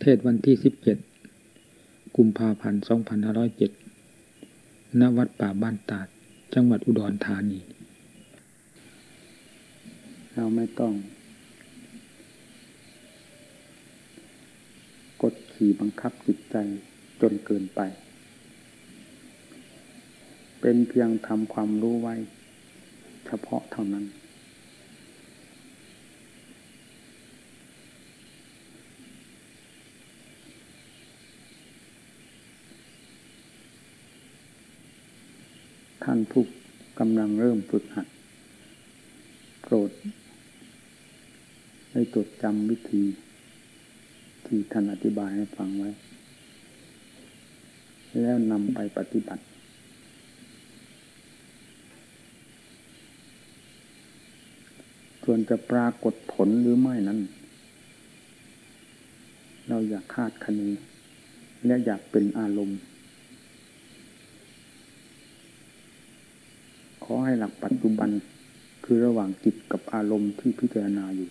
เทศวันที่สิบเจ็ดกุมภาพันธ์สองพันห้าร้อยเจ็ดณวัดป่าบ้านตาด จังหวัดอุดรธานี เราไม่ต้อง กดขี่บังคับจิตใจจนเกินไป เป็นเพียงทำความรู้ไว้ เฉพาะเท่านั้น ท่านผู้กำลังเริ่มฝึกหัดโปรดให้จดจำวิธี ที่ท่านอธิบายให้ฟังไว้ แล้วนำไปปฏิบัติ ส่วนจะปรากฏผลหรือไม่นั้น เราอยากคาดคะเนและอยากเป็นอารมณ์ อให้หลักปัจจุบันคือระหว่างจิตกับอารมณ์ที่พิจารณาอยู่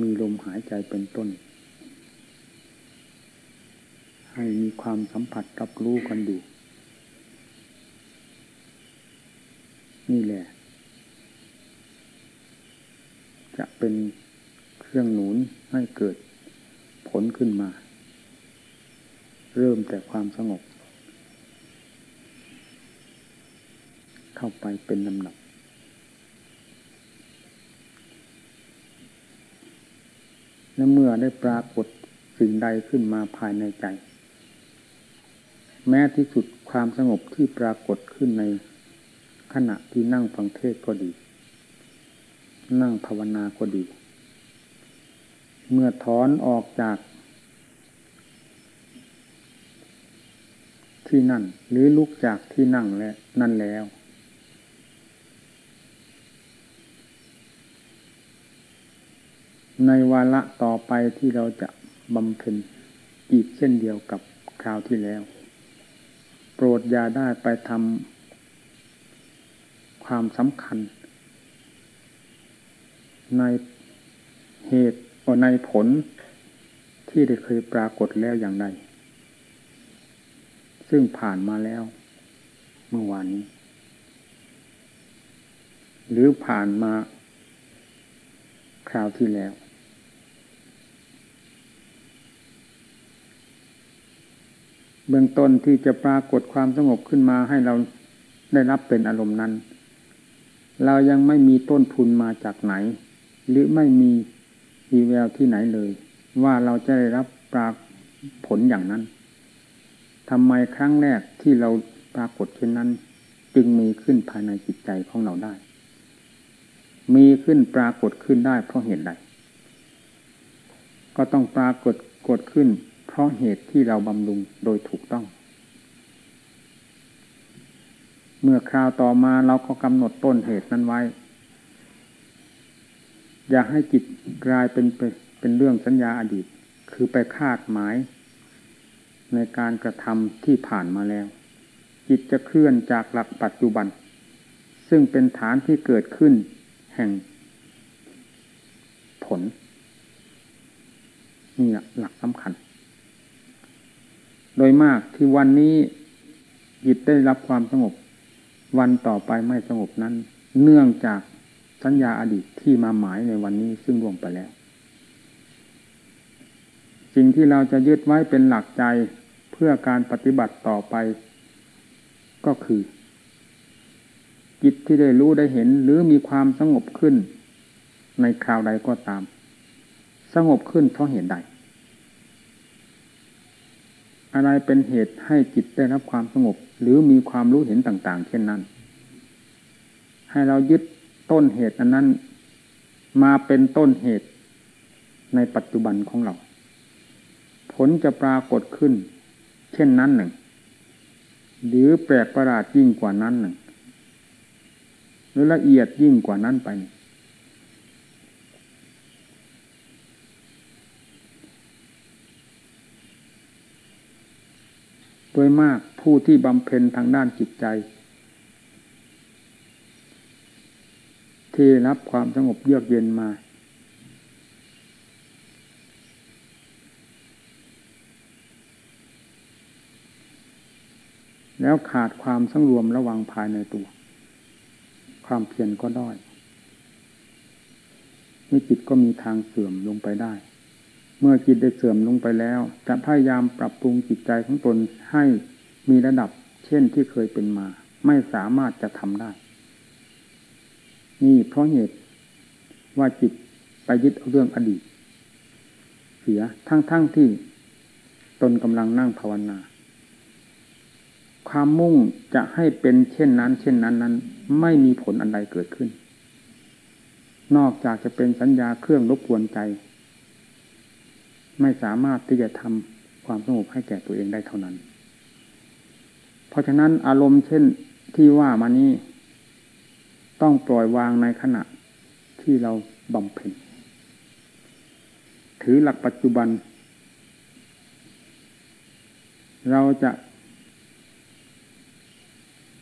มีลมหายใจเป็นต้น ให้มีความสัมผัสรับรู้กันอยู่ นี่แหละ จะเป็นเครื่องหนุนให้เกิดผลขึ้นมา เริ่มแต่ความสงบ เข้าไปเป็นลำดับและเมื่อได้ปรากฏสิ่งใดขึ้นมาภายในใจ แม้ที่สุดความสงบที่ปรากฏขึ้นในขณะที่นั่งฟังเทศก็ดี นั่งภาวนาก็ดี เมื่อถอนออกจาก ที่นั่น หรือลุกจากที่นั่งและนั่นแล้ว ในวาระต่อไปที่เราจะบำเพ็ญอีกเช่นเดียวกับคราวที่แล้ว โปรดอย่าได้ไปทำความสำคัญ ในเหตุในผลที่ได้เคยปรากฏแล้วอย่างใดซึ่งผ่านมาแล้ว เมื่อวานนี้ หรือผ่านมาคราวที่แล้ว เบื้องต้นที่จะปรากฏความสงบขึ้นมาให้เราได้รับเป็นอารมณ์นั้น เรายังไม่มีต้นทุนมาจากไหน หรือไม่มีวีแววที่ไหนเลย ว่าเราจะได้รับปรากผลอย่างนั้นทำไมครั้งแรกที่เราปรากฏเช่นนั้น จึงมีขึ้นภายในจิตใจของเราได้ มีขึ้นปรากฏขึ้นได้เพราะเหตุใดก็ต้องปรากฏกดขึ้น เพราะเหตุที่เราบำรุงโดยถูกต้อง เมื่อคราวต่อมาเราก็กำหนดต้นเหตุนั้นไว้ อย่าให้จิตกลายเป็นเป็นเรื่องสัญญาอดีต คือไปคาดหมายในการกระทำที่ผ่านมาแล้ว จิตจะเคลื่อนจากหลักปัจจุบัน ซึ่งเป็นฐานที่เกิดขึ้นแห่งผล นี่หลักสำคัญ โดยมากที่วันนี้จิตได้รับความสงบ วันต่อไปไม่สงบนั้น เนื่องจากสัญญาอดีตที่มาหมายในวันนี้ซึ่งล่วงไปแล้วสิ่งที่เราจะยึดไว้เป็นหลักใจเพื่อการปฏิบัติต่อไป ก็คือจิตที่ได้รู้ได้เห็นหรือมีความสงบขึ้น ในคราวใดก็ตาม สงบขึ้นเพราะเหตุใด อะไรเป็นเหตุให้จิตได้รับความสงบ หรือมีความรู้เห็นต่าง ๆ เช่นนั้น ให้เรายึดต้นเหตุอันนั้น มาเป็นต้นเหตุในปัจจุบันของเรา ผลจะปรากฏขึ้น เช่นนั้นหนึ่ง หรือแปลกประหลาดยิ่งกว่านั้นหนึ่งหรือละเอียดยิ่งกว่านั้นไป โดยมากผู้ที่บำเพ็ญทางด้านจิตใจ ที่รับความสงบเยือกเย็นมา แล้วขาดความสังรวมระวังภายในตัว ความเพียรก็ด้อยนี่จิตก็มีทางเสื่อมลงไปได้ เมื่อจิตได้เสื่อมลงไปแล้ว จะพยายามปรับปรุงจิตใจของตนให้มีระดับ เช่นที่เคยเป็นมา ไม่สามารถจะทำได้ นี่เพราะเหตุว่าจิตไปยึดเรื่องอดีต เสียทั้งๆทที่ตนกำลังนั่งภาวนา ความมุ่งจะให้เป็นเช่นนั้น เช่นนั้นนั้น ไม่มีผลอันใดเกิดขึ้น นอกจากจะเป็นสัญญาเครื่องรบกวนใจ ไม่สามารถที่จะทำความสงบให้แก่ตัวเองได้เท่านั้น เพราะฉะนั้นอารมณ์เช่นที่ว่ามานี้ต้องปล่อยวางในขณะที่เราบำเพ็ญถือหลักปัจจุบัน เราจะ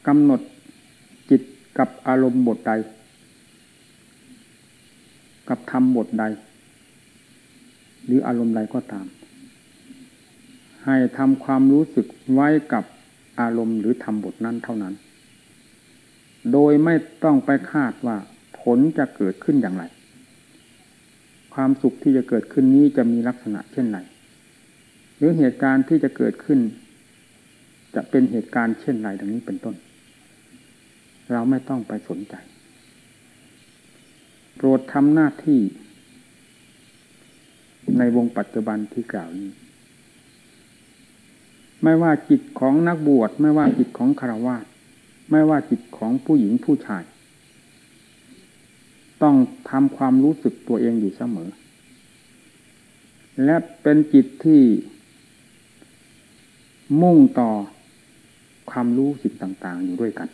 กำหนดจิตกับอารมณ์บทใด กับธรรมบทใด หรืออารมณ์ใดก็ตาม ให้ทำความรู้สึกไว้กับอารมณ์หรือธรรมบทนั้นเท่านั้น โดยไม่ต้องไปคาดว่าผลจะเกิดขึ้นอย่างไร ความสุขที่จะเกิดขึ้นนี้จะมีลักษณะเช่นไรหรือเหตุการณ์ที่จะเกิดขึ้น จะเป็นเหตุการณ์เช่นไรดังนี้เป็นต้น เราไม่ต้องไปสนใจ โปรดทำหน้าที่ ในวงปัจจุบันที่กล่าวนี้ ไม่ว่าจิตของนักบวชไม่ว่าจิตของคารวะไม่ว่าจิตของผู้หญิงผู้ชาย ต้องทำความรู้สึกตัวเองอยู่เสมอ และเป็นจิตที่มุ่งต่อความรู้สิ่งต่าง ๆ อยู่ด้วยกัน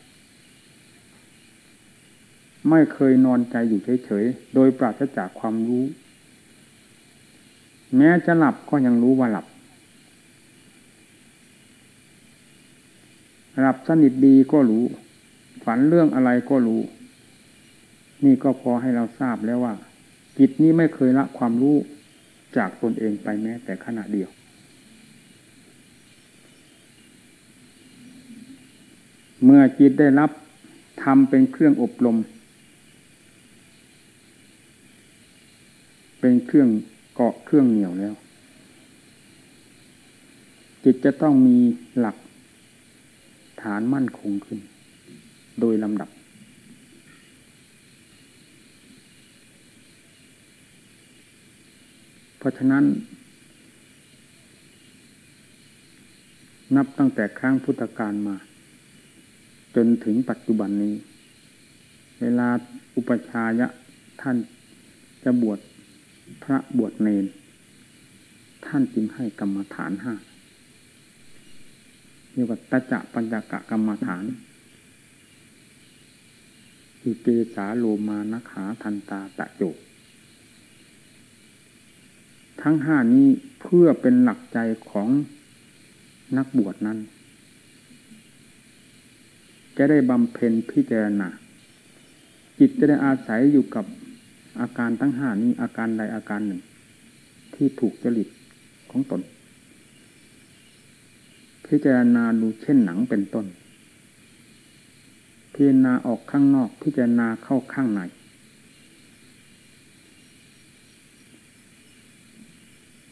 ไม่เคยนอนใจอยู่เฉย ๆ โดยปราศจากความรู้ แม้จะหลับก็ยังรู้ว่าหลับ หลับสนิทดีก็รู้ ฝันเรื่องอะไรก็รู้ นี่ก็พอให้เราทราบแล้วว่าจิตนี้ไม่เคยละความรู้จากตนเองไปแม้แต่ขณะเดียว เมื่อจิตได้รับทำเป็นเครื่องอบรม เป็นเครื่อง เกาะเครื่องเหนี่ยวแล้ว จิตจะต้องมีหลักฐานมั่นคงขึ้น โดยลำดับ เพราะฉะนั้น นับตั้งแต่ครั้งพุทธกาลมา จนถึงปัจจุบันนี้ เวลาอุปชายะท่านจะบวช พระบวชเนน ท่านจึงให้กรรมฐานห้าเรียกว่าตจะปัญญกะกรรมฐานคือเกสาโลมานขาทันตาตะโจทั้งห้านี้เพื่อเป็นหลักใจของนักบวชนั้น จะได้บำเพ็ญพิจารณาจิตจะได้อาศัยอยู่กับ อาการทั้งห้านี้อาการใดอาการหนึ่ง ที่ถูกจริตของตน พิจารณาดูเช่นหนังเป็นต้น พิจารณาออกข้างนอก พิจารณาเข้าข้างใน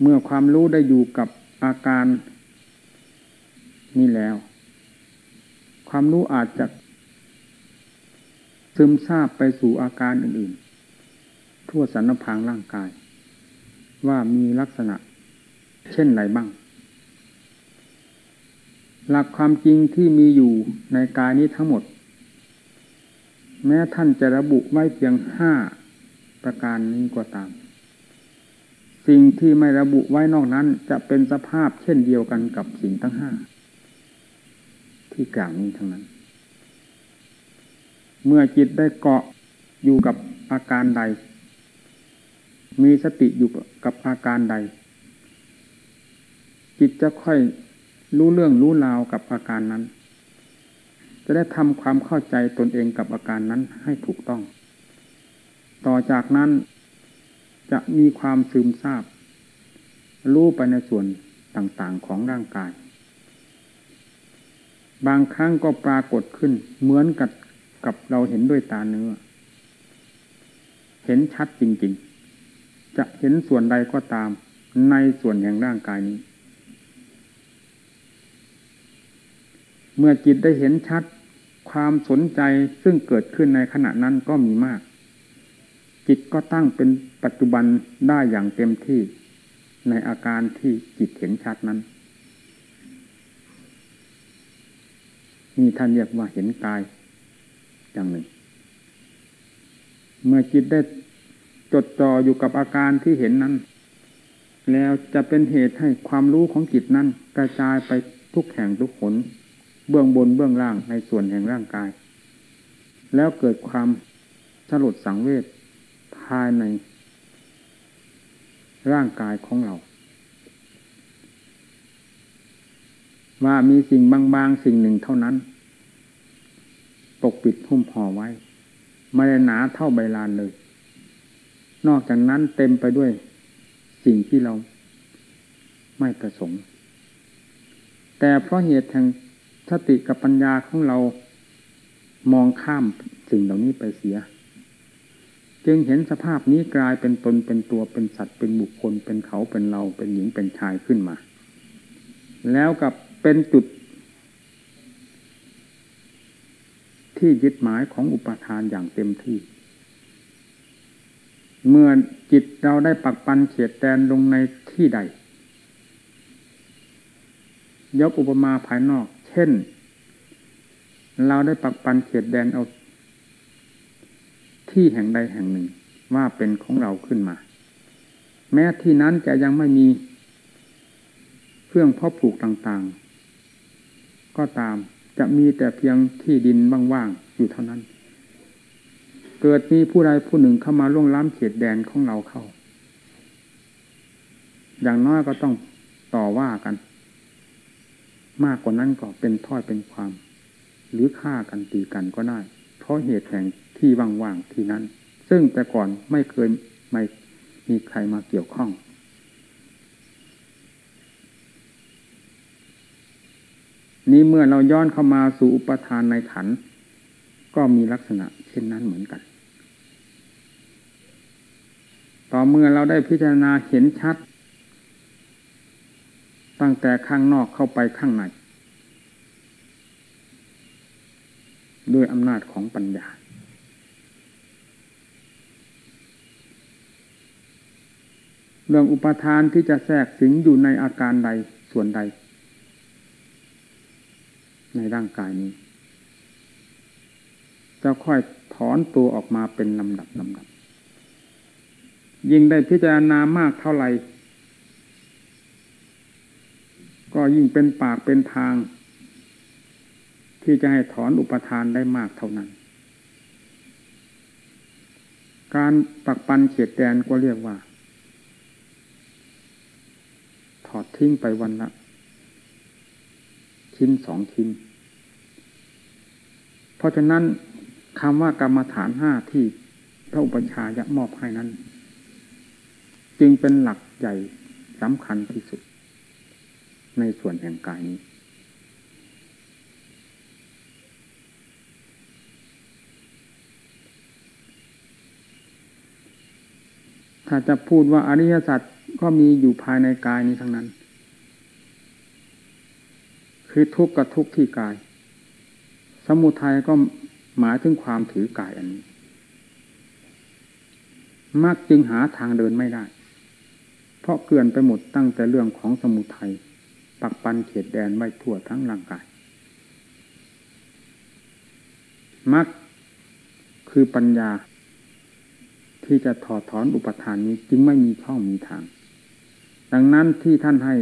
เมื่อความรู้ได้อยู่กับอาการนี้แล้ว ความรู้อาจจะซึมซาบไปสู่อาการอื่น ทั่วสรรพางร่างกาย ว่ามีลักษณะ เช่นไรบ้าง หลักความจริงที่มีอยู่ในกายนี้ทั้งหมด แม้ท่านจะระบุไว้เพียงห้าประการนี้ก็ตาม สิ่งที่ไม่ระบุไว้นอกนั้นจะเป็นสภาพเช่นเดียวกันกับสิ่งทั้งห้าที่กล่าวนี้ทั้งนั้น เมื่อจิตได้เกาะอยู่กับอาการใด มีสติอยู่กับอาการใด จิตจะค่อยรู้เรื่องรู้ราวกับอาการนั้น จะได้ทำความเข้าใจตนเองกับอาการนั้นให้ถูกต้อง ต่อจากนั้นจะมีความซึมซาบ รู้ไปในส่วนต่างๆของร่างกาย บางครั้งก็ปรากฏขึ้นเหมือนกับกับเราเห็นด้วยตาเนื้อ เห็นชัดจริง ๆ จะเห็นส่วนใดก็ตามในส่วนแห่งร่างกายนี้ เมื่อจิตได้เห็นชัดความสนใจซึ่งเกิดขึ้นในขณะนั้นก็มีมาก จิตก็ตั้งเป็นปัจจุบันได้อย่างเต็มที่ในอาการที่จิตเห็นชัดนั้นนี่ท่านเรียกว่าเห็นกายอย่างหนึ่ง เมื่อจิตได้ จดจ่ออยู่กับอาการที่เห็นนั้น แล้วจะเป็นเหตุให้ความรู้ของจิตนั้น กระจายไปทุกแห่งทุกขนเบื้องบนเบื้องล่างในส่วนแห่งร่างกาย แล้วเกิดความสลดสังเวชภายใน ร่างกายของเรา ว่ามีสิ่งบางๆสิ่งหนึ่งเท่านั้น ปกปิดหุ้มห่อไว้ ไม่ได้หนาเท่าใบลานเลย นอกจากนั้นเต็มไปด้วยสิ่งที่เราไม่ประสงค์ แต่เพราะเหตุแห่งสติกับปัญญาของเรามองข้ามสิ่งเหล่านี้ไปเสีย จึงเห็นสภาพนี้กลายเป็นตนเป็นตัวเป็นสัตว์เป็นบุคคลเป็นเขาเป็นเราเป็นหญิงเป็นชายขึ้นมา แล้วกับเป็นจุด ที่ยึดหมายของอุปทานอย่างเต็มที่ เมื่อจิตเราได้ปักปันเขียดแดนลงในที่ใด ยกอุปมาภายนอก เช่น เราได้ปักปันเขียดแดนเอาที่แห่งใดแห่งหนึ่งว่าเป็นของเราขึ้นมา แม้ที่นั้นจะยังไม่มีเครื่องพ่อปลูกต่างๆ ก็ตามจะมีแต่เพียงที่ดินว่างๆอยู่เท่านั้น เกิดมีผู้ใดผู้หนึ่งเข้ามาล่วงล้ำเขตแดนของเราเข้า อย่างน้อยก็ต้องต่อว่ากัน มากกว่านั้นก็เป็นถ้อยเป็นความ หรือฆ่ากันตีกันก็ได้ เพราะเหตุแห่งที่ว่างๆที่นั้น ซึ่งแต่ก่อนไม่เคยไม่มีใครมาเกี่ยวข้องนี้เมื่อเราย้อนเข้ามาสู่อุปทานในขัน ก็มีลักษณะเช่นนั้นเหมือนกัน ต่อเมื่อเราได้พิจารณาเห็นชัด ตั้งแต่ข้างนอกเข้าไปข้างในด้วยอำนาจของปัญญา เรื่องอุปทานที่จะแทรกสิงอยู่ในอาการใดส่วนใด ในร่างกายนี้ จะค่อยถอนตัวออกมาเป็นลำดับลำดับ ยิ่งได้พิจารณามากเท่าไหร่ ก็ยิ่งเป็นปากเป็นทาง ที่จะให้ถอนอุปทานได้มากเท่านั้น การปักปันเขียดแดนก็เรียกว่า ถอดทิ้งไปวันละชิ้นสองชิ้น เพราะฉะนั้นคำว่ากรรมฐานห้าที่พระอุปชายะมอบให้นั้น จึงเป็นหลักใหญ่สำคัญที่สุด ในส่วนแห่งกายนี้ ถ้าจะพูดว่าอริยสัจก็มีอยู่ภายในกายนี้ทั้งนั้น คือทุกข์กับทุกข์ที่กาย สมุทัยก็หมายถึงความถือกายอันนี้มักจึงหาทางเดินไม่ได้ เพราะเกลื่อนไปหมดตั้งแต่เรื่องของสมุทัยปักปันเขตแดนไว้ทั่วทั้งร่างกายมักคือปัญญา ที่จะถอดถอนอุปทานนี้จึงไม่มีช่องมีทาง ดังนั้นที่ท่านให้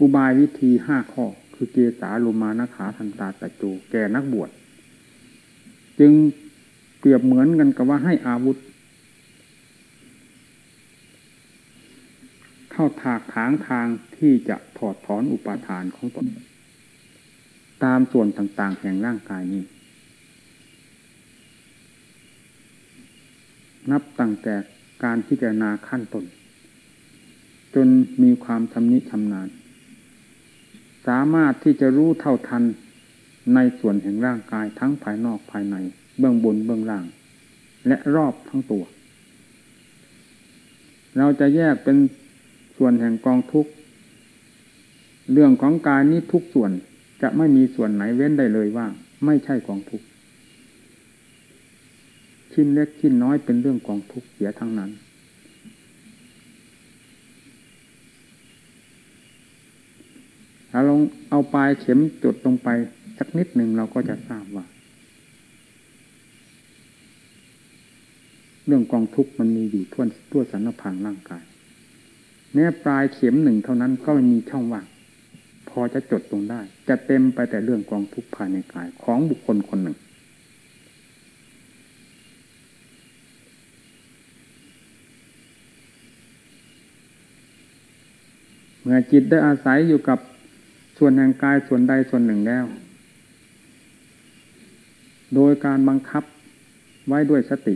อุบายวิธีห้าข้อ คือเกสาลมานาขาทันตาตะโจแก่นักบวช จึงเปรียบเหมือนกันกับว่าให้อาวุธ เข้าถากถางทางที่จะถอดถอนอุปาทานของตน ตามส่วนต่าง ๆ แห่งร่างกายนี้ นับตั้งแต่การพิจารณาขั้นตนจนมีความชำนิชำนาญ สามารถที่จะรู้เท่าทันในส่วนแห่งร่างกายทั้งภายนอกภายใน เบื้องบนเบื้องล่าง และรอบทั้งตัว เราจะแยกเป็น ส่วนแห่งกองทุกข์เรื่องของกายนี้ทุกส่วนจะไม่มีส่วนไหนเว้นได้เลยว่า ไม่ใช่กองทุกข์ชิ้นเล็กชิ้นน้อยเป็นเรื่องกองทุกข์เสียทั้งนั้น ถ้าลงเอาปลายเข็มจุดลงไปสักนิดหนึ่งเราก็จะทราบว่า เรื่องกองทุกข์มันมีอยู่ทั่วทั่วสรรพางร่างกาย แม้ปลายเข็มหนึ่งเท่านั้นก็ม่มีช่องว่างพอจะจดตรงได้ จะเต็มไปแต่เรื่องกองทุกข์ภายในกายของบุคคลคนหนึ่ง เมื่อจิตได้อาศัยอยู่กับส่วนแห่งกายส่วนใดส่วนหนึ่งแล้ว โดยการบังคับไว้ด้วยสติ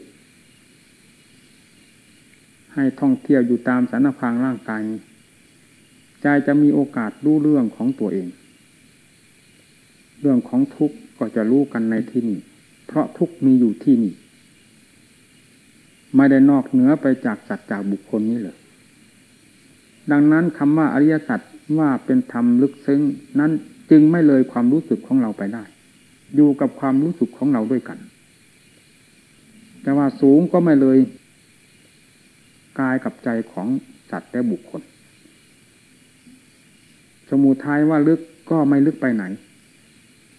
ให้ท่องเที่ยวอยู่ตามสารพางร่างกายนี้ใจจะมีโอกาสรู้เรื่องของตัวเอง เรื่องของทุกข์ก็จะรู้กันในที่นี้ เพราะทุกข์มีอยู่ที่นี่ ไม่ได้นอกเหนือไปจากสัจจากบุคคลนี้เลย ดังนั้นคำว่าอริยสัจว่าเป็นธรรมลึกซึ้งนั้นจึงไม่เลยความรู้สึกของเราไปได้ อยู่กับความรู้สึกของเราด้วยกัน แต่ว่าสูงก็ไม่เลย กายกับใจของสัตว์และบุคคล สมุทัยว่าลึกก็ไม่ลึกไปไหน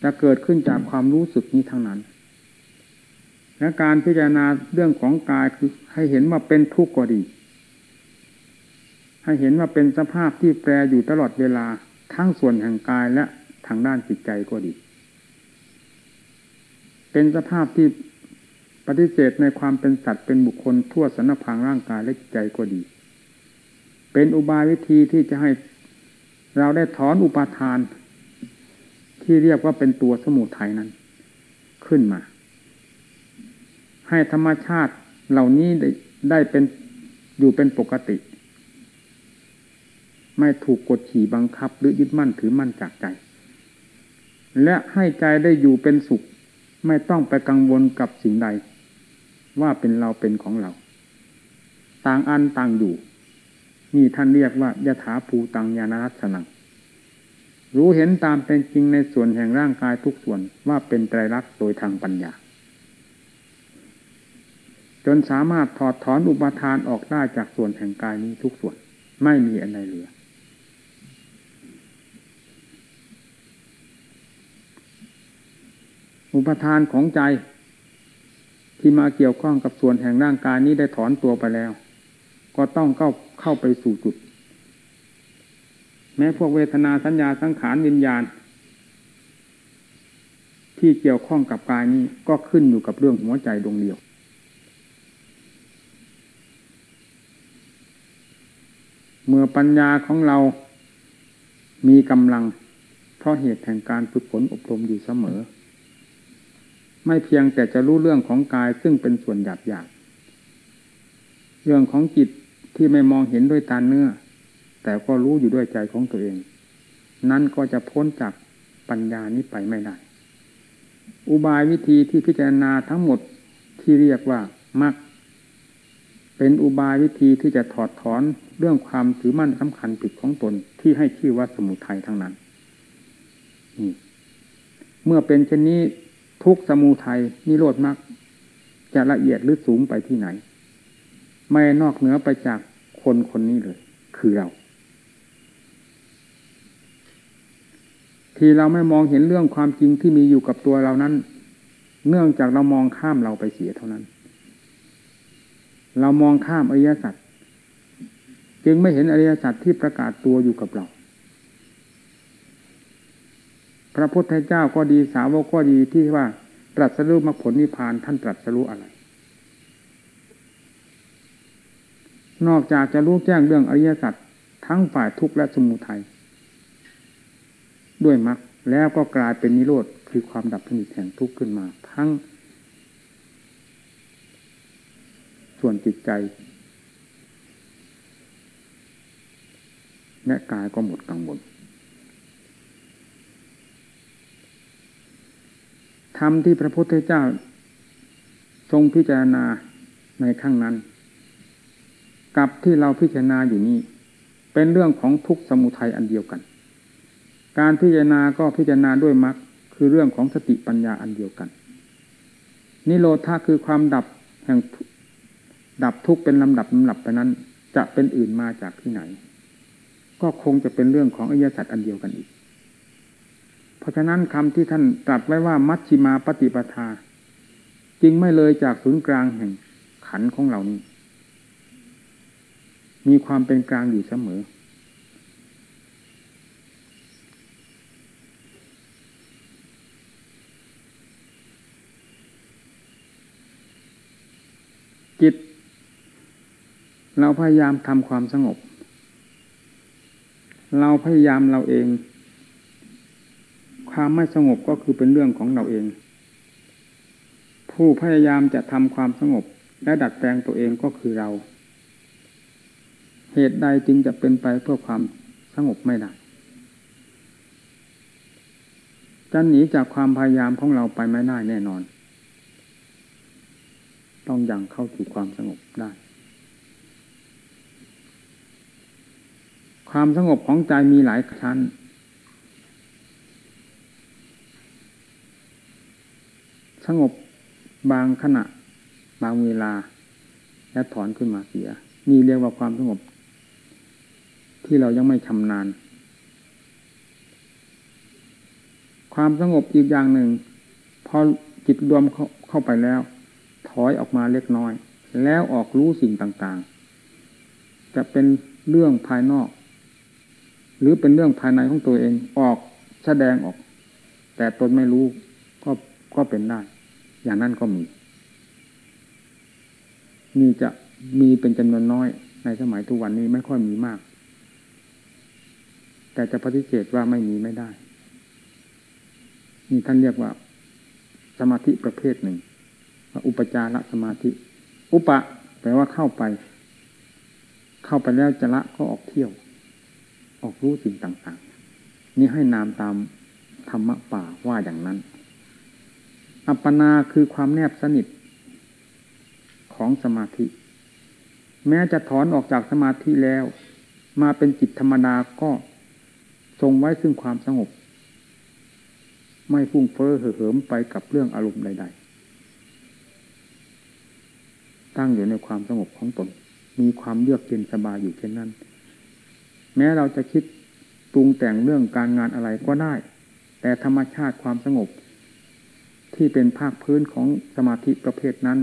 จะเกิดขึ้นจากความรู้สึกนี้ทั้งนั้น และการพิจารณาเรื่องของกายคือให้เห็นว่าเป็นทุกข์ก็ดี ให้เห็นว่าเป็นสภาพที่แปรอยู่ตลอดเวลาทั้งส่วนแห่งกายและทางด้านจิตใจก็ดี เป็นสภาพที่ ฏิเสธในความเป็นสัตว์เป็นบุคคลทั่วสรรพางร่างกายและใจก็ดี เป็นอุบายวิธีที่จะให้เราได้ถอนอุปาทาน ที่เรียกว่าเป็นตัวสมุทัยนั้น ขึ้นมา ให้ธรรมชาติเหล่านี้ได้ได้เป็นอยู่เป็นปกติ ไม่ถูกกดขี่บังคับหรือยึดมั่นถือมั่นจากใจ และให้ใจได้อยู่เป็นสุข ไม่ต้องไปกังวลกับสิ่งใด ว่าเป็นเราเป็นของเรา ต่างอันต่างอยู่ นี่ท่านเรียกว่ายถาภูตังยานารัสนังรู้เห็นตามเป็นจริงในส่วนแห่งร่างกายทุกส่วนว่าเป็นไตรลักษณ์โดยทางปัญญา จนสามารถถอดถอนอุปทานออกได้จากส่วนแห่งกายนี้ทุกส่วนไม่มีอะไรเหลือ อุปทานของใจ ที่มาเกี่ยวข้องกับส่วนแห่งร่างกายนี้ได้ถอนตัวไปแล้ว ก็ต้องเข้าเข้าไปสู่จุด แม้พวกเวทนาสัญญาสังขารวิญญาณ ที่เกี่ยวข้องกับกายนี้ก็ขึ้นอยู่กับเรื่องหัวใจดวงเดียว เมื่อปัญญาของเรามีกำลัง เพราะเหตุแห่งการฝึกฝนอบรมอยู่เสมอ ไม่เพียงแต่จะรู้เรื่องของกายซึ่งเป็นส่วนหยาบหยาบเรื่องของจิตที่ไม่มองเห็นด้วยตาเนื้อ แต่ก็รู้อยู่ด้วยใจของตัวเอง นั่นก็จะพ้นจากปัญญานี้ไปไม่ได้ อุบายวิธีที่พิจารณาทั้งหมดที่เรียกว่ามักเป็นอุบายวิธีที่จะถอดถอนเรื่องความถือมั่นสำคัญผิดของตนที่ให้ชื่อว่าสมุทัยทั้งนั้นเมื่อเป็นเช่นนี้ ทุกสมูทัยนิโรธมรรคจะละเอียดหรือสูงไปที่ไหน ไม่นอกเหนือไปจากคนคนนี้เลย คือเรา ที่เราไม่มองเห็นเรื่องความจริงที่มีอยู่กับตัวเรานั้น เนื่องจากเรามองข้ามเราไปเสียเท่านั้น เรามองข้ามอริยสัจจึงไม่เห็นอริยสัจที่ประกาศตัวอยู่กับเรา พระพุทธเจ้าก็ดีสาวกก็ดีที่ว่าตรัสรู้มรรคผลนิพพานท่านตรัสรู้อะไร นอกจากจะรู้แจ้งเรื่องอริยสัจทั้งฝ่ายทุกข์และสมุทัยด้วยมรรคแล้วก็กลายเป็นนิโรธคือความดับสนิทแห่งทุกข์ขึ้นมา ทั้ง ส่วนจิตใจและกายก็หมดกังวล รมที่พระพุทธเจ้า ทรงพิจารณาในข้างนั้น กับที่เราพิจารณาอยู่นี้ เป็นเรื่องของทุกสมุทัยอันเดียวกัน การพิจารณาก็พิจารณาด้วยมรรคคือเรื่องของสติปัญญาอันเดียวกัน นิโรธาคือความดับแห่งดับทุกเป็นลำดับลำดับไปนั้น จะเป็นอื่นมาจากที่ไหน ก็คงจะเป็นเรื่องของอริยสัจอันเดียวกันอีก เพราะฉะนั้นคำที่ท่านตรัสไว้ว่ามัชชิมาปฏิปทา จึงไม่เลยจากศูนย์กลางแห่งขันของเรานี้ มีความเป็นกลางอยู่เสมอ จิต เราพยายามทำความสงบ เราพยายามเราเอง ความไม่สงบก็คือเป็นเรื่องของเราเอง ผู้พยายามจะทำความสงบและดัดแปลงตัวเองก็คือเรา เหตุใดจึงจะเป็นไปเพื่อความสงบไม่ได้จะหนีจากความพยายามของเราไปไม่ได้แน่นอน ต้องยังเข้าสู่ความสงบได้ ความสงบของใจมีหลายชั้น สงบบางขณะ บางเวลา และถอนขึ้นมาเสีย นี่เรียกว่าความสงบ ที่เรายังไม่ชำนาญ ความสงบอีกอย่างหนึ่งพอจิตรวมเข้าเข้าไปแล้ว ถอยออกมาเล็กน้อย แล้วออกรู้สิ่งต่างๆ จะเป็นเรื่องภายนอก หรือเป็นเรื่องภายในของตัวเองออกแสดงออก แต่ตนไม่รู้ก็ก็เป็นได้ อย่างนั้นก็มี มีจะมีเป็นจำนวนน้อย ในสมัยทุกวันนี้ไม่ค่อยมีมาก แต่จะปฏิเสธว่าไม่มีไม่ได้ นี่ท่านเรียกว่า สมาธิประเภทหนึ่งอุปจารสมาธิ อุปะแปลว่าเข้าไป เข้าไปแล้วจะละก็ออกเที่ยว ออกรู้สิ่งต่าง ๆ นี่ให้นามตามธรรมะป่าว่าอย่างนั้น อัปปนาคือความแนบสนิทของสมาธิ แม้จะถอนออกจากสมาธิแล้ว มาเป็นจิตธรรมดาก็ทรงไว้ซึ่งความสงบ ไม่ฟุ้งเฟ้อเห่อเหิมไปกับเรื่องอารมณ์ใด ๆ ตั้งอยู่ในความสงบของตน มีความเยือกเย็นสบายอยู่เช่นนั้น แม้เราจะคิดปรุงแต่งเรื่องการงานอะไรก็ได้ แต่ธรรมชาติความสงบ ที่เป็นภาคพื้นของสมาธิประเภทนั้น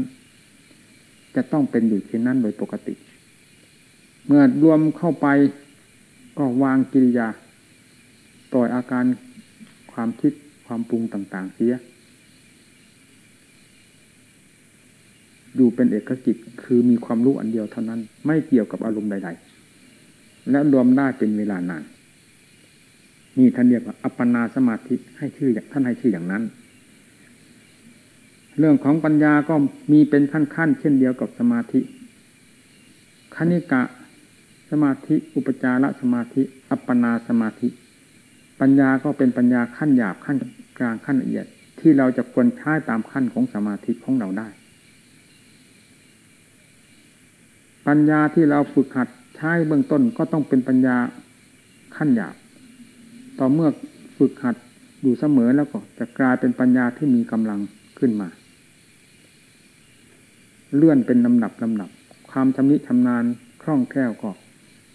จะต้องเป็นอยู่เช่นนั้นโดยปกติ เมื่อรวมเข้าไปก็วางกิริยาปล่อยอาการความคิดความปรุงต่าง ๆ เสีย อยู่เป็นเอกกิจคือมีความรู้อันเดียวเท่านั้น ไม่เกี่ยวกับอารมณ์ใด ๆ และรวมได้เป็นเวลานานนี่ท่านเรียกว่าอัปปนาสมาธิให้ชื่อท่านให้ชื่ออย่างนั้น เรื่องของปัญญาก็มีเป็นขั้นๆเช่นเดียวกับสมาธิคณิกะสมาธิ อุปจารสมาธิ อัปปนาสมาธิ ปัญญาก็เป็นปัญญาขั้นหยาบขั้นกลางขั้นละเอียด ที่เราจะควรใช้ตามขั้นของสมาธิของเราได้ ปัญญาที่เราฝึกหัดใช้เบื้องต้นก็ต้องเป็นปัญญาขั้นหยาบ ต่อเมื่อฝึกหัดอยู่เสมอแล้วก็จะกลายเป็นปัญญาที่มีกำลังขึ้นมา เลื่อนเป็นลำดับลำดับ ความชำนิชำนาญคล่องแคล่วก็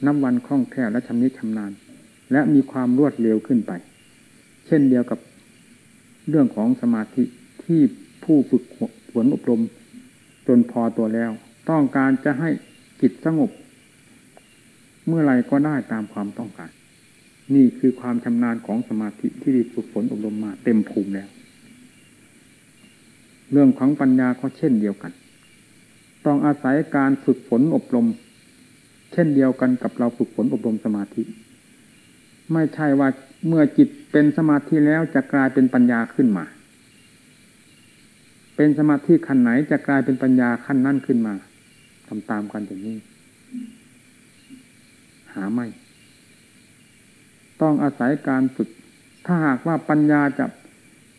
นับวันคล่องแคล่วและชำนิชำนาญ และมีความรวดเร็วขึ้นไป เช่นเดียวกับเรื่องของสมาธิที่ผู้ฝึกฝนอบรมจนพอตัวแล้ว ต้องการจะให้จิตสงบ เมื่อไรก็ได้ตามความต้องการ นี่คือความชำนาญของสมาธิที่ฝึกฝนอบรมมาเต็มภูมิแล้ว เรื่องของปัญญาก็เช่นเดียวกัน ต้องอาศัยการฝึกฝนอบรม เช่นเดียวกันกับเราฝึกฝนอบรมสมาธิ ไม่ใช่ว่าเมื่อจิตเป็นสมาธิแล้วจะกลายเป็นปัญญาขึ้นมา เป็นสมาธิขั้นไหนจะกลายเป็นปัญญาขั้นนั่นขึ้นมาทำตามกันอย่างนี้ หาไม่ ต้องอาศัยการฝึก ถ้าหากว่าปัญญาจะ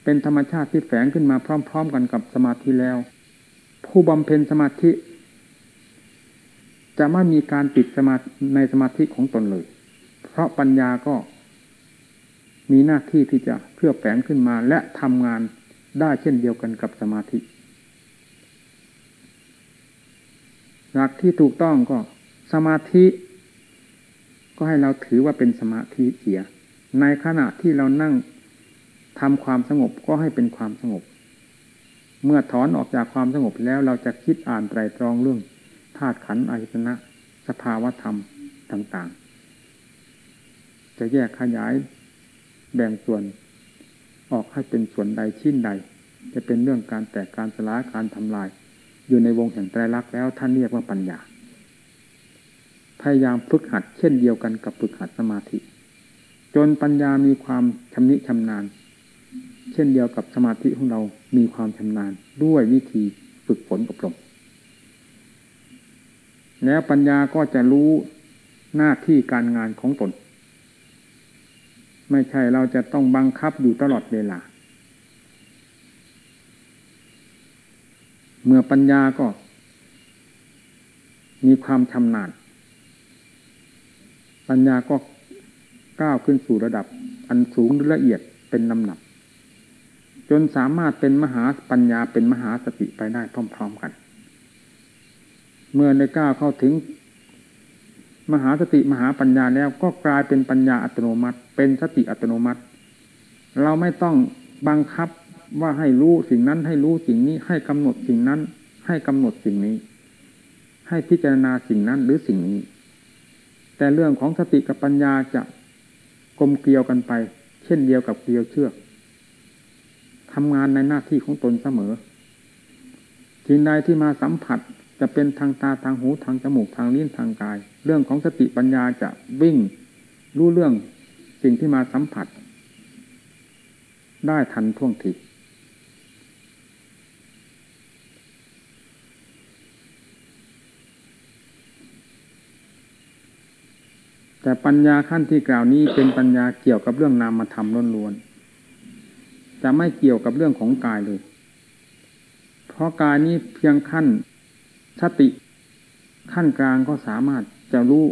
เป็นธรรมชาติที่แฝงขึ้นมาพร้อม ๆ กันกับสมาธิแล้ว ผู้บำเพ็ญสมาธิ จะไม่มีการติดสมาในสมาธิของตนเลย เพราะปัญญาก็มีหน้าที่ที่จะเพื่อแฝงขึ้นมาและทำงานได้เช่นเดียวกันกับสมาธิหลักที่ถูกต้องก็สมาธิ ก็ให้เราถือว่าเป็นสมาธิเสีย ในขณะที่เรานั่งทำความสงบก็ให้เป็นความสงบ เมื่อถอนออกจากความสงบแล้วเราจะคิดอ่านไตรตรองเรื่องธาตุขันธ์อายตนะ สภาวธรรมต่าง ๆ จะแยกขยายแบ่งส่วนออกให้เป็นส่วนใดชิ้นใด จะเป็นเรื่องการแตกการสลายการทำลาย อยู่ในวงแห่งไตรลักษณ์แล้วท่านเรียกว่าปัญญา พยายามฝึกหัดเช่นเดียวกันกับฝึกหัดสมาธิ จนปัญญามีความชำนิชำนาญ เช่นเดียวกับสมาธิของเรา มีความชำนาญด้วยวิธีฝึกฝนอบรม แล้วปัญญาก็จะรู้หน้าที่การงานของตน ไม่ใช่เราจะต้องบังคับอยู่ตลอดเวลา เมื่อปัญญาก็ มีความชำนาญ ปัญญาก็ก้าวขึ้นสู่ระดับอันสูงละเอียดเป็นลำหนับ จนสามารถเป็นมหาปัญญาเป็นมหาสติไปได้พร้อม ๆกัน เมื่อได้ก้าวเข้าถึง มหาสติมหาปัญญาแล้วก็กลายเป็นปัญญาอัตโนมัติ เป็นสติอัตโนมัติ เราไม่ต้องบังคับว่าให้รู้สิ่งนั้นให้รู้สิ่งนี้ให้กำหนดสิ่งนั้น ให้กำหนดสิ่งนี้ ให้พิจารณาสิ่งนั้นหรือสิ่งนี้ แต่เรื่องของสติกับปัญญาจะกลมเกลียวกันไป เช่นเดียวกับเกลียวเชือก ทำงานในหน้าที่ของตนเสมอสิ่งใดที่มาสัมผัสจะเป็นทางตาทางหูทางจมูกทางลิ้นทางกาย เรื่องของสติปัญญาจะวิ่งรู้เรื่องสิ่งที่มาสัมผัส ได้ทันท่วงทีแต่ปัญญาขั้นที่กล่าวนี้เป็นปัญญาเกี่ยวกับเรื่องนามธรรมล้วนๆ จะไม่เกี่ยวกับเรื่องของกายเลย เพราะกายนี้เพียงขั้นสติขั้นกลางก็สามารถจะรู้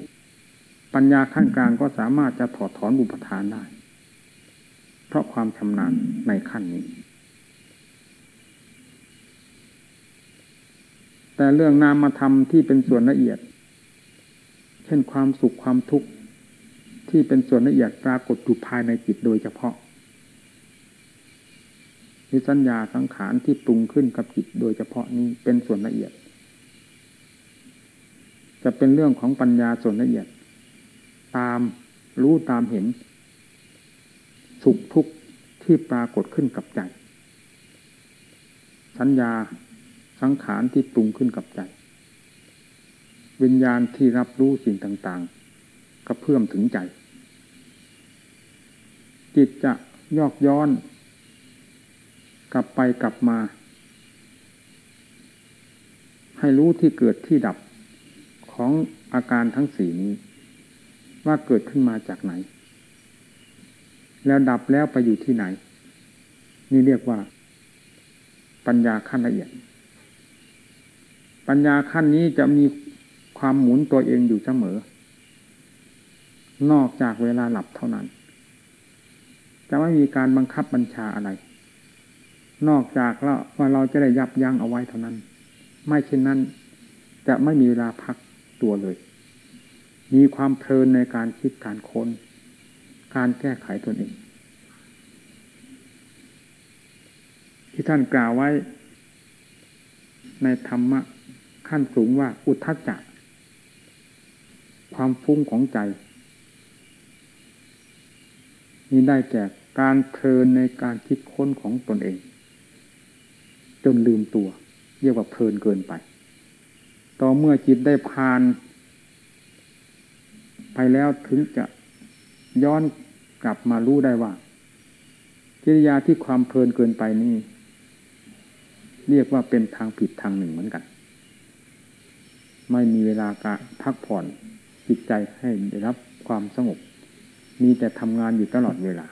ปัญญาขั้นกลางก็สามารถจะถอดถอนบุปทานได้ เพราะความชำนาญในขั้นนี้ แต่เรื่องนามธรรมที่เป็นส่วนละเอียด เช่นความสุขความทุกข์ที่เป็นส่วนละเอียดปรากฏอยู่ภายในจิตโดยเฉพาะ มีสัญญาสังขารที่ปรุงขึ้นกับจิตโดยเฉพาะนี้เป็นส่วนละเอียด จะเป็นเรื่องของปัญญาส่วนละเอียด ตามรู้ตามเห็น สุขทุกข์ที่ปรากฏขึ้นกับใจ สัญญาสังขารที่ปรุงขึ้นกับใจ วิญญาณที่รับรู้สิ่งต่างๆ ก็เพิ่มถึงใจ จิตจะยอกย้อน กลับไปกลับมา ให้รู้ที่เกิดที่ดับของอาการทั้งสี่นี้ ว่าเกิดขึ้นมาจากไหน แล้วดับแล้วไปอยู่ที่ไหน นี่เรียกว่า ปัญญาขั้นละเอียด ปัญญาขั้นนี้จะมีความหมุนตัวเองอยู่เสมอ นอกจากเวลาหลับเท่านั้น จะไม่มีการบังคับบัญชาอะไร นอกจากเราว่าเราจะได้ยับยั้งเอาไว้เท่านั้น ไม่เช่นนั้น จะไม่มีเวลาพักตัวเลย มีความเพลินในการคิดการค้น การแก้ไขตนเอง ที่ท่านกล่าวไว้ ในธรรมะขั้นสูงว่าอุทธจจะความฟุ้งของใจมีได้แก่การเพลินในการคิดค้นของตนเอง จนลืมตัว เรียกว่าเพลินเกินไป ต่อเมื่อจิตได้ผ่าน ไปแล้วถึงจะย้อนกลับมารู้ได้ว่ากิริยาที่ความเพลินเกินไปนี่เรียกว่าเป็นทางผิดทางหนึ่งเหมือนกัน ไม่มีเวลาการพักผ่อนจิตใจให้ได้รับความสงบ มีแต่ทำงานอยู่ตลอดเวลา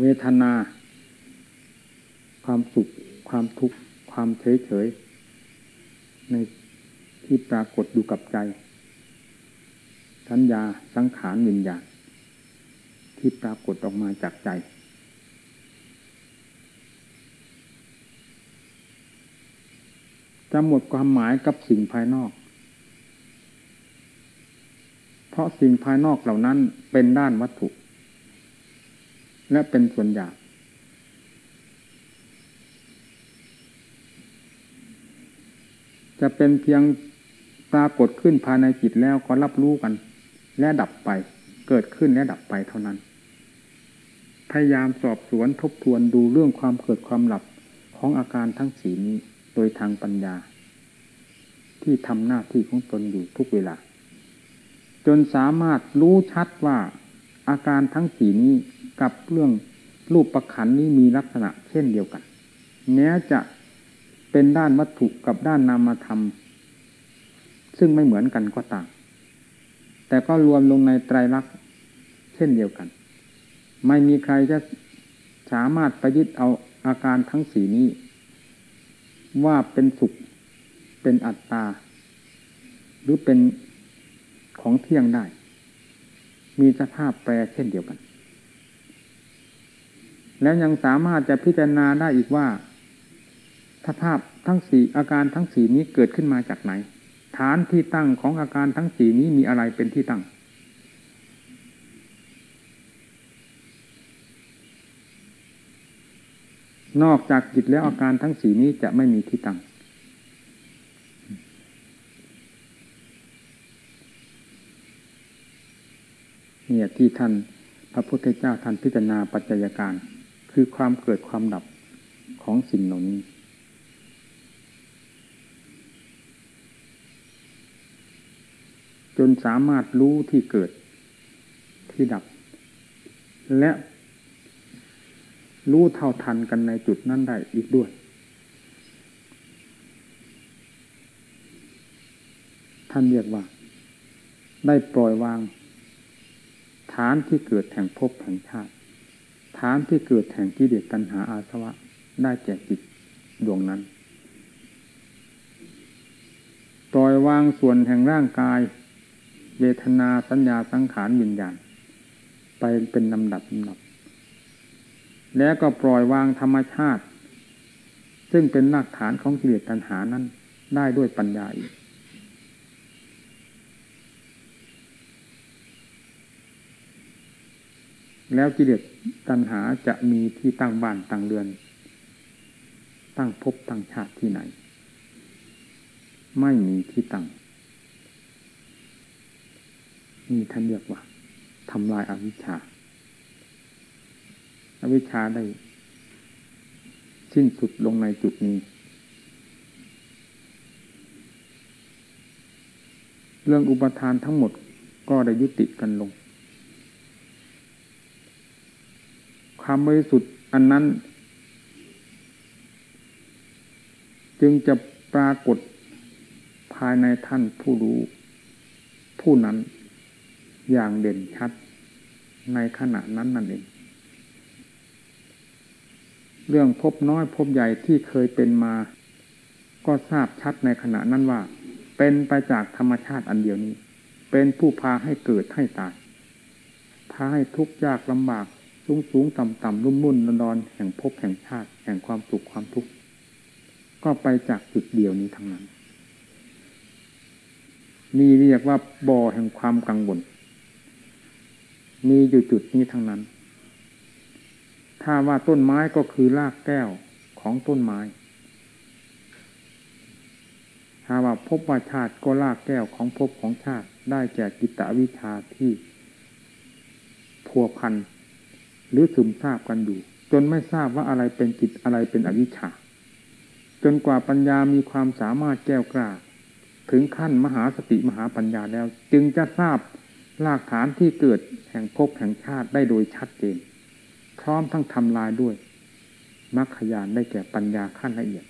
เวทนา ความสุข ความทุกข์ความเฉยเฉยในที่ปรากฏอยู่กับใจ สัญญาสังขารวิญญาณที่ปรากฏออกมาจากใจ จะหมดความหมายกับสิ่งภายนอก เพราะสิ่งภายนอกเหล่านั้นเป็นด้านวัตถุ และเป็นส่วนหยาบจะเป็นเพียงปรากฏขึ้นภายในจิตแล้วก็รับรู้กัน และดับไป เกิดขึ้นและดับไปเท่านั้น พยายามสอบสวนทบทวนดูเรื่องความเกิดความหลับของอาการทั้งสีนี้โดยทางปัญญา ที่ทำหน้าที่ของตนอยู่ทุกเวลา จนสามารถรู้ชัดว่าอาการทั้งสีนี้ กับเรื่องรูปประขันนี้มีลักษณะเช่นเดียวกัน แม้จะเป็นด้านวัตถุกับด้านนามธรรม ซึ่งไม่เหมือนกันก็ต่ามแต่ก็รวมลงในไตรลักษณ์เช่นเดียวกัน ไม่มีใครจะสามารถประยึดเอาอาการทั้งสีนี้ ว่าเป็นสุขเป็นอัตตา หรือเป็นของเที่ยงได้ มีสภาพแปรเช่นเดียวกัน แล้วยังสามารถจะพิจารณาได้อีกว่าสภาพทั้งสี่อาการทั้งสี่นี้เกิดขึ้นมาจากไหน ฐานที่ตั้งของอาการทั้งสี่นี้มีอะไรเป็นที่ตั้ง นอกจากจิตแล้วอาการทั้งสี่นี้จะไม่มีที่ตั้งเนี่ยที่ท่านพระพุทธเจ้าท่านพิจารณาปัจจัยการ คือความเกิดความดับของสิ่งเหล่านี้ จนสามารถรู้ที่เกิดที่ดับ และรู้เท่าทันกันในจุดนั้นได้อีกด้วย ท่านเรียกว่า ได้ปล่อยวาง ฐานที่เกิดแห่งภพแห่งชาติ ฐานที่เกิดแห่งที่เดชตัณหาอาสวะ ได้แก่จิตดวงนั้นปล่อยวางส่วนแห่งร่างกาย เวทนาสัญญาสังขารวิญญาณ ไปเป็นลำดับลำดับ แล้วก็ปล่อยวางธรรมชาติ ซึ่งเป็นรากฐานของกิเลสตัณหานั้นได้ด้วยปัญญาอีก แล้วกิเลสตัณหาจะมีที่ตั้งบ้านตั้งเรือน ตั้งภพตั้งชาติที่ไหน ไม่มีที่ตั้งนี่ท่านเรียกว่าทำลายอาวิชชาอาวิชชาได้ สิ้นสุดลงในจุดนี้ เรื่องอุปทานทั้งหมดก็ได้ยุติกันลง ความบริสุทธิ์อันนั้น จึงจะปรากฏภายในท่านผู้รู้ผู้นั้นอย่างเด่นชัดในขณะนั้นนั่นเองเรื่องพบน้อยพบใหญ่ที่เคยเป็นมา ก็ทราบชัดในขณะนั้นว่า เป็นไปจากธรรมชาติอันเดียวนี้ เป็นผู้พาให้เกิดให้ตายพาให้ทุกข์ยากลำบาก สูงสูงต่ำต่ำรุ่มรุ่นนอนแห่งพบแห่งชาติ แห่งความสุขความทุกข์ก็ไปจากจุดเดียวนี้ทั้งนั้น นี่เรียกว่าบ่อแห่งความกังวลมีอยู่จุดนี้ทั้งนั้น ถ้าว่าต้นไม้ก็คือรากแก้วของต้นไม้ ถ้าว่าพบว่าชาติก็รากแก้วของพบของชาติได้แก่กิตตวิชาที่พัวพัน หรือซึมทราบกันอยู่ จนไม่ทราบว่าอะไรเป็นจิตอะไรเป็นอวิชชา จนกว่าปัญญามีความสามารถแก้วกล้า ถึงขั้นมหาสติมหาปัญญาแล้ว จึงจะทราบรากฐานที่เกิดแห่งภพแห่งชาติได้โดยชัดเจน พร้อมทั้งทำลายด้วยมรรคยานได้แก่ปัญญาขั้นละเอียด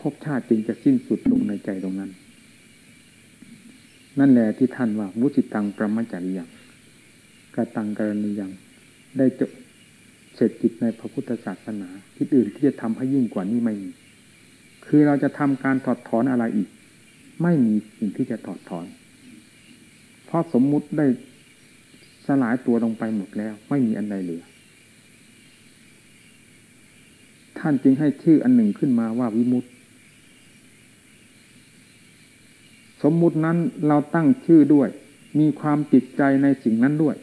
ภพชาติจึงจะสิ้นสุดลงในใจตรงนั้น นั่นแหละที่ท่านว่ามุจิตังประมัจจริยัง กตังกรณียังได้จบเสร็จจิตในพระพุทธศาสนาทิศอื่นที่จะทำให้ยิ่งกว่านี้ไม่มีคือเราจะทำการถอดถอนอะไรอีก ไม่มีสิ่งที่จะถอดถอน เพราะสมมุติได้สลายตัวลงไปหมดแล้ว ไม่มีอันใดเหลือ ท่านจึงให้ชื่ออันหนึ่งขึ้นมาว่าวิมุตติ สมมุตินั้นเราตั้งชื่อด้วย มีความติดใจในสิ่งนั้นด้วย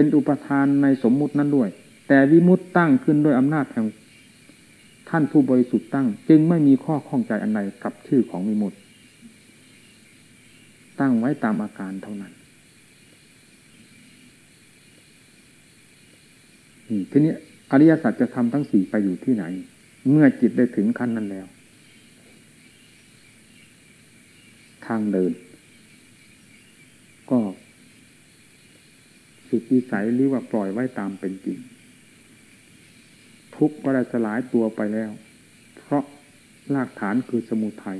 เป็นอุปทานในสมมุตินั้นด้วย แต่วิมุตติตั้งขึ้นด้วยอำนาจแห่งท่านผู้บริสุทธิ์ตั้ง จึงไม่มีข้อข้องใจอันใดกับชื่อของวิมุตติตั้งไว้ตามอาการเท่านั้นทีนี้อริยสัจจะทำทั้งสี่ไปอยู่ที่ไหน เมื่อจิตได้ถึงขั้นนั้นแล้ว ทางเดิน ก็ สุดวิสัยหรือว่าปล่อยไว้ตามเป็นจริง ทุกข์ก็ได้สลายตัวไปแล้ว เพราะรากฐานคือสมุทัย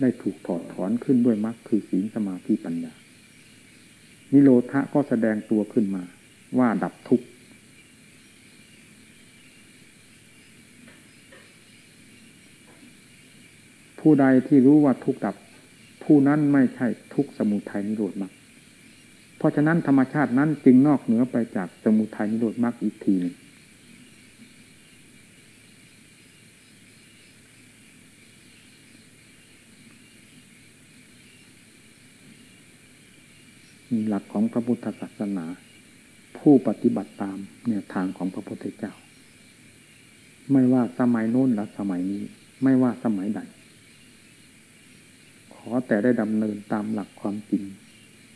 ได้ถูกถอดถอนขึ้นด้วยมรรคคือศีลสมาธิปัญญานิโรธะก็แสดงตัวขึ้นมา ว่าดับทุกข์ผู้ใดที่รู้ว่าทุกข์ดับ ผู้นั้นไม่ใช่ทุกข์สมุทัยนิโรธมรรค เพราะฉะนั้นธรรมชาตินั้นจึงนอกเหนือไปจากสมุทัยนิโรธมรรคอีกทีหนึ่งหลักของพระพุทธศาสนา ผู้ปฏิบัติตามเนี่ยทางของพระพุทธเจ้า ไม่ว่าสมัยโน้นและสมัยนี้ ไม่ว่าสมัยใดขอแต่ได้ดำเนินตามหลักความจริง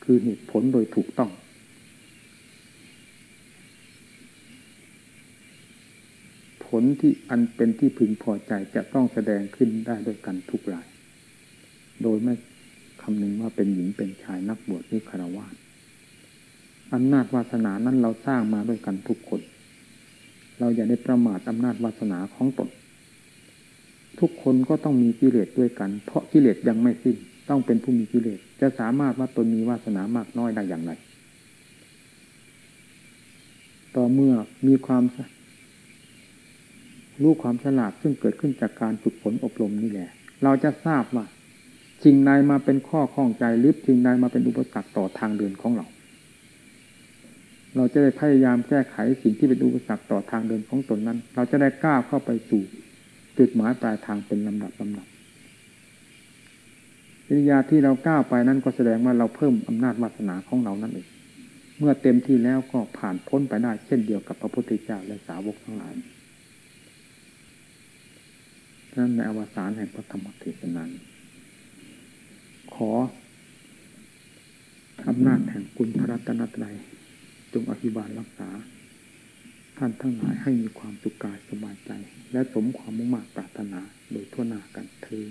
คือเหตุผลโดยถูกต้อง ผลที่อันเป็นที่พึงพอใจจะต้องแสดงขึ้นได้ด้วยกันทุกราย โดยไม่คำนึงว่าเป็นหญิงเป็นชายนักบวชหรือคารวะอำนาจวาสนานั้นเราสร้างมาด้วยกันทุกคน เราอย่าได้ประมาทอำนาจวาสนาของตน ทุกคนก็ต้องมีกิเลสด้วยกัน เพราะกิเลสยังไม่สิ้น ต้องเป็นผู้มีกิเลสจะสามารถว่าตนมีวาสนามากน้อยได้อย่างไร ต่อเมื่อมีความรู้ความฉลาดซึ่งเกิดขึ้นจากการฝึกฝนอบรมนี่แหละ เราจะทราบว่าสิ่งใดมาเป็นข้อข้องใจหรือสิ่งใดมาเป็นอุปสรรคต่อทางเดินของเรา เราจะได้พยายามแก้ไขสิ่งที่เป็นอุปสรรคต่อทางเดินของตนนั้น เราจะได้กล้าเข้าไปสู่จุดหมายปลายทางเป็นลำดับลำดับ วิทยาที่เราก้าวไปนั้นก็แสดงว่าเราเพิ่มอำนาจวาสนาของเรานั่นเองเมื่อเต็มที่แล้วก็ผ่านพ้นไปได้เช่นเดียวกับพระพุทธเจ้าและสาวกทั้งหลายนั่นในอวสานแห่งพระธรรมเทศนาขออำนาจแห่งคุณพระรัตนตรัยจงอภิบาลรักษา ท่านทั้งหลายให้มีความสุขกายสบายใจ และสมความมุ่งมั่นปรารถนาโดยทั่วหน้ากันเธอ